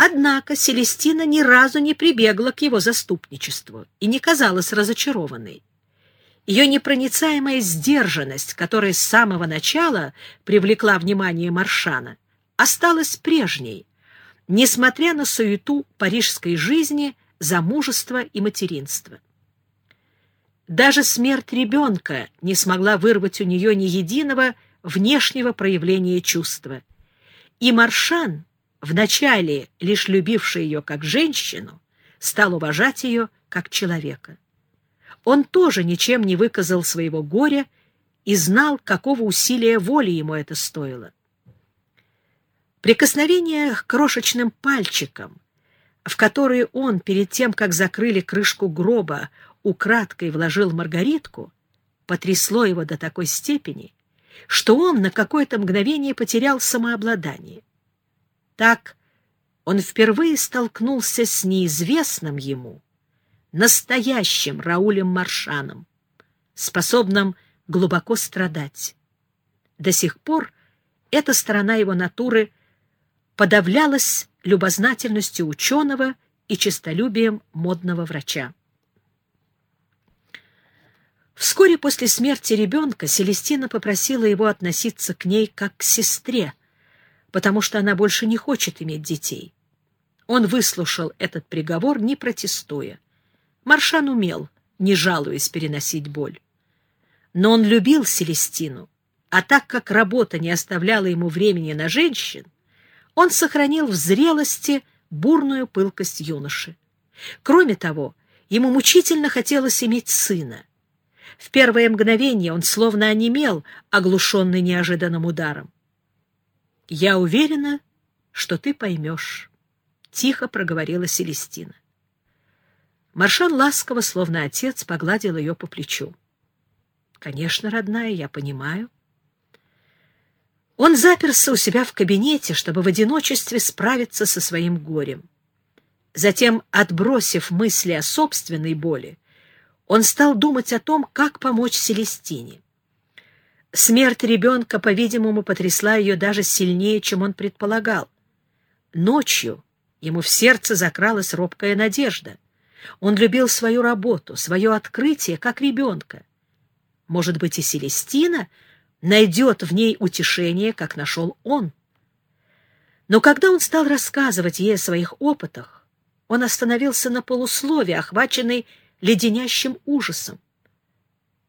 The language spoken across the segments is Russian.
Однако Селестина ни разу не прибегла к его заступничеству и не казалась разочарованной. Ее непроницаемая сдержанность, которая с самого начала привлекла внимание Маршана, осталась прежней, несмотря на суету парижской жизни, замужества и материнства. Даже смерть ребенка не смогла вырвать у нее ни единого внешнего проявления чувства. И Маршан, вначале лишь любивший ее как женщину, стал уважать ее как человека. Он тоже ничем не выказал своего горя и знал, какого усилия воли ему это стоило. Прикосновение к крошечным пальчикам, в которые он перед тем, как закрыли крышку гроба, украдкой вложил маргаритку, потрясло его до такой степени, что он на какое-то мгновение потерял самообладание. Так он впервые столкнулся с неизвестным ему, настоящим Раулем Маршаном, способным глубоко страдать. До сих пор эта сторона его натуры подавлялась любознательностью ученого и честолюбием модного врача. Вскоре после смерти ребенка Селестина попросила его относиться к ней как к сестре, потому что она больше не хочет иметь детей. Он выслушал этот приговор, не протестуя. Маршан умел, не жалуясь, переносить боль. Но он любил Селестину, а так как работа не оставляла ему времени на женщин, он сохранил в зрелости бурную пылкость юноши. Кроме того, ему мучительно хотелось иметь сына. В первое мгновение он словно онемел, оглушенный неожиданным ударом. «Я уверена, что ты поймешь», — тихо проговорила Селестина. Маршан ласково, словно отец, погладил ее по плечу. «Конечно, родная, я понимаю». Он заперся у себя в кабинете, чтобы в одиночестве справиться со своим горем. Затем, отбросив мысли о собственной боли, он стал думать о том, как помочь Селестине. Смерть ребенка, по-видимому, потрясла ее даже сильнее, чем он предполагал. Ночью ему в сердце закралась робкая надежда. Он любил свою работу, свое открытие, как ребенка. Может быть, и Селестина найдет в ней утешение, как нашел он. Но когда он стал рассказывать ей о своих опытах, он остановился на полуслове, охваченный леденящим ужасом.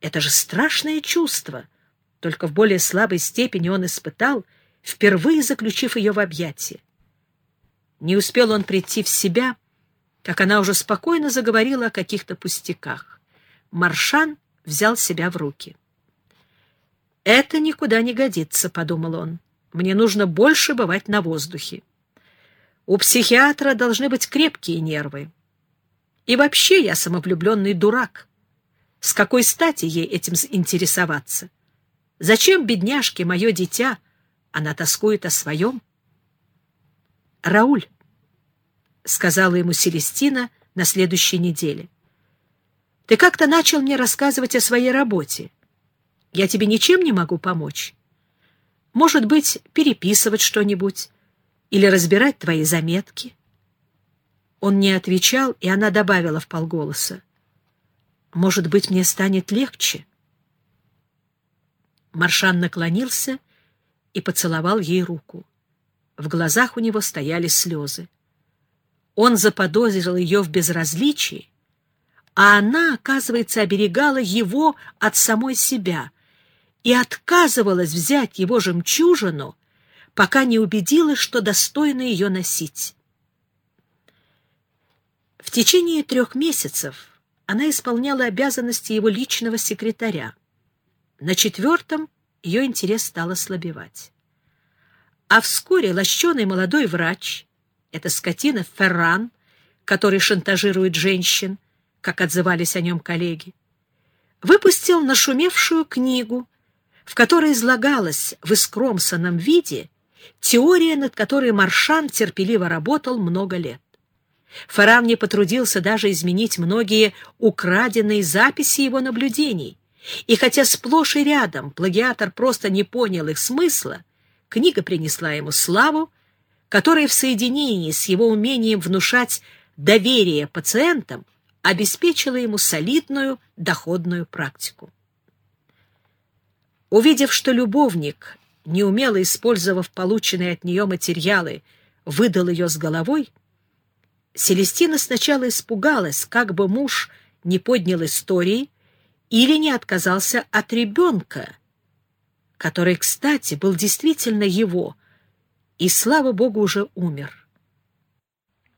Это же страшное чувство — только в более слабой степени он испытал, впервые заключив ее в объятия. Не успел он прийти в себя, как она уже спокойно заговорила о каких-то пустяках. Маршан взял себя в руки. «Это никуда не годится», — подумал он. «Мне нужно больше бывать на воздухе. У психиатра должны быть крепкие нервы. И вообще я самовлюбленный дурак. С какой стати ей этим интересоваться?» Зачем, бедняжке, мое дитя? Она тоскует о своем. — Рауль, — сказала ему Селестина на следующей неделе, — ты как-то начал мне рассказывать о своей работе. Я тебе ничем не могу помочь. Может быть, переписывать что-нибудь или разбирать твои заметки. Он не отвечал, и она добавила в полголоса. Может быть, мне станет легче. Маршан наклонился и поцеловал ей руку. В глазах у него стояли слезы. Он заподозрил ее в безразличии, а она, оказывается, оберегала его от самой себя и отказывалась взять его жемчужину, пока не убедилась, что достойна ее носить. В течение трех месяцев она исполняла обязанности его личного секретаря. На четвертом ее интерес стал ослабевать. А вскоре лощеный молодой врач, эта скотина Ферран, который шантажирует женщин, как отзывались о нем коллеги, выпустил нашумевшую книгу, в которой излагалась в искромсанном виде теория, над которой Маршан терпеливо работал много лет. Ферран не потрудился даже изменить многие украденные записи его наблюдений, и хотя сплошь и рядом плагиатор просто не понял их смысла, книга принесла ему славу, которое в соединении с его умением внушать доверие пациентам обеспечило ему солидную доходную практику. Увидев, что любовник, неумело использовав полученные от нее материалы, выдал ее с головой, Селестина сначала испугалась, как бы муж не поднял истории или не отказался от ребенка, который, кстати, был действительно его, и, слава богу, уже умер.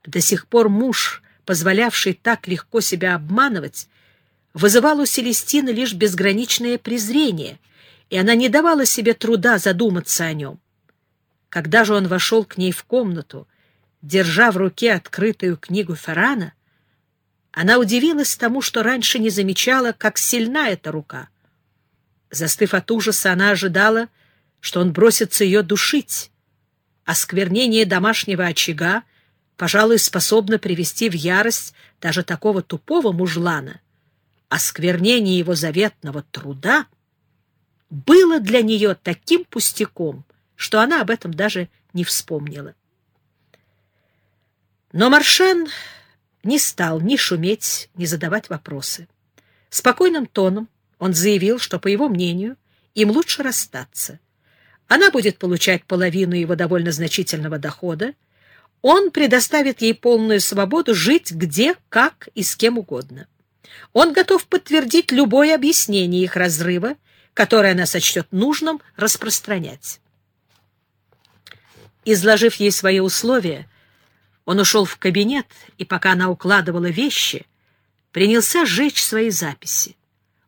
До сих пор муж, позволявший так легко себя обманывать, вызывал у Селестины лишь безграничное презрение — и она не давала себе труда задуматься о нем. Когда же он вошел к ней в комнату, держа в руке открытую книгу Феррана, она удивилась тому, что раньше не замечала, как сильна эта рука. Застыв от ужаса, она ожидала, что он бросится ее душить. Осквернение домашнего очага, пожалуй, способно привести в ярость даже такого тупого мужлана. Осквернение его заветного труда — было для нее таким пустяком, что она об этом даже не вспомнила. Но Маршан не стал ни шуметь, ни задавать вопросы. Спокойным тоном он заявил, что, по его мнению, им лучше расстаться. Она будет получать половину его довольно значительного дохода, он предоставит ей полную свободу жить где, как и с кем угодно. Он готов подтвердить любое объяснение их разрыва которое она сочтет нужным распространять. Изложив ей свои условия, он ушел в кабинет, и пока она укладывала вещи, принялся сжечь свои записи.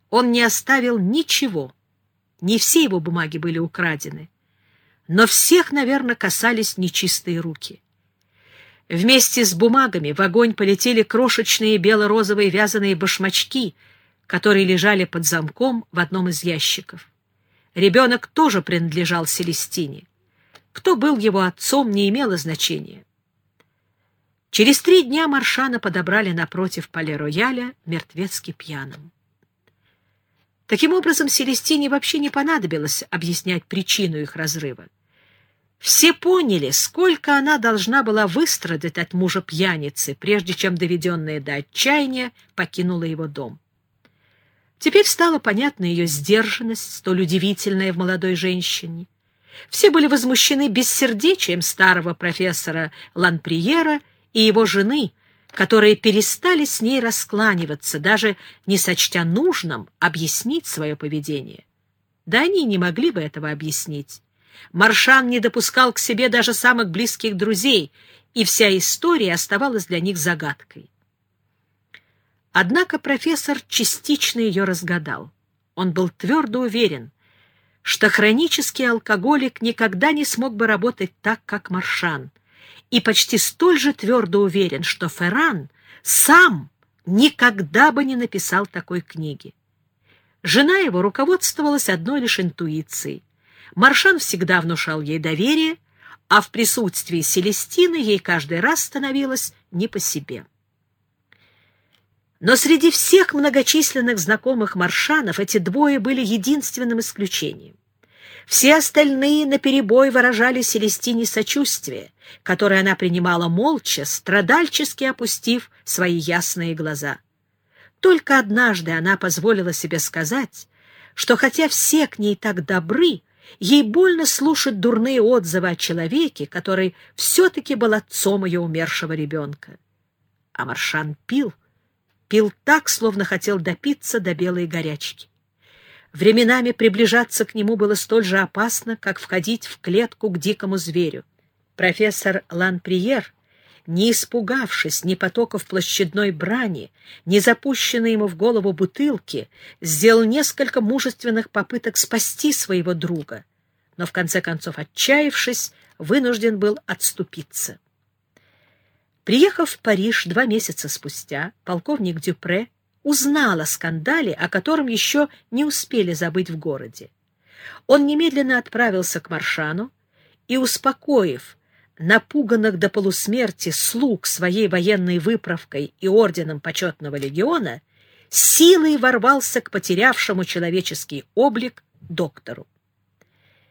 Он не оставил ничего, не все его бумаги были украдены, но всех, наверное, касались нечистые руки. Вместе с бумагами в огонь полетели крошечные бело-розовые вязаные башмачки — которые лежали под замком в одном из ящиков. Ребенок тоже принадлежал Селестине. Кто был его отцом, не имело значения. Через три дня Маршана подобрали напротив Пале-Рояля мертвецки пьяным. Таким образом, Селестине вообще не понадобилось объяснять причину их разрыва. Все поняли, сколько она должна была выстрадать от мужа пьяницы, прежде чем, доведенная до отчаяния, покинула его дом. Теперь стала понятна ее сдержанность, столь удивительная в молодой женщине. Все были возмущены бессердечием старого профессора Ланприера и его жены, которые перестали с ней раскланиваться, даже не сочтя нужным объяснить свое поведение. Да они не могли бы этого объяснить. Маршан не допускал к себе даже самых близких друзей, и вся история оставалась для них загадкой. Однако профессор частично ее разгадал. Он был твердо уверен, что хронический алкоголик никогда не смог бы работать так, как Маршан, и почти столь же твердо уверен, что Ферран сам никогда бы не написал такой книги. Жена его руководствовалась одной лишь интуицией. Маршан всегда внушал ей доверие, а в присутствии Селестины ей каждый раз становилось не по себе. Но среди всех многочисленных знакомых маршанов эти двое были единственным исключением. Все остальные наперебой выражали Селестине сочувствие, которое она принимала молча, страдальчески опустив свои ясные глаза. Только однажды она позволила себе сказать, что хотя все к ней так добры, ей больно слушать дурные отзывы о человеке, который все-таки был отцом ее умершего ребенка. А Маршан пил, пил так, словно хотел допиться до белой горячки. Временами приближаться к нему было столь же опасно, как входить в клетку к дикому зверю. Профессор Ланприер, не испугавшись ни потоков площадной брани, ни запущенной ему в голову бутылки, сделал несколько мужественных попыток спасти своего друга, но в конце концов, отчаявшись, вынужден был отступиться. Приехав в Париж два месяца спустя, полковник Дюпре узнал о скандале, о котором еще не успели забыть в городе. Он немедленно отправился к Маршану и, успокоив напуганных до полусмерти слуг своей военной выправкой и орденом почетного легиона, силой ворвался к потерявшему человеческий облик доктору.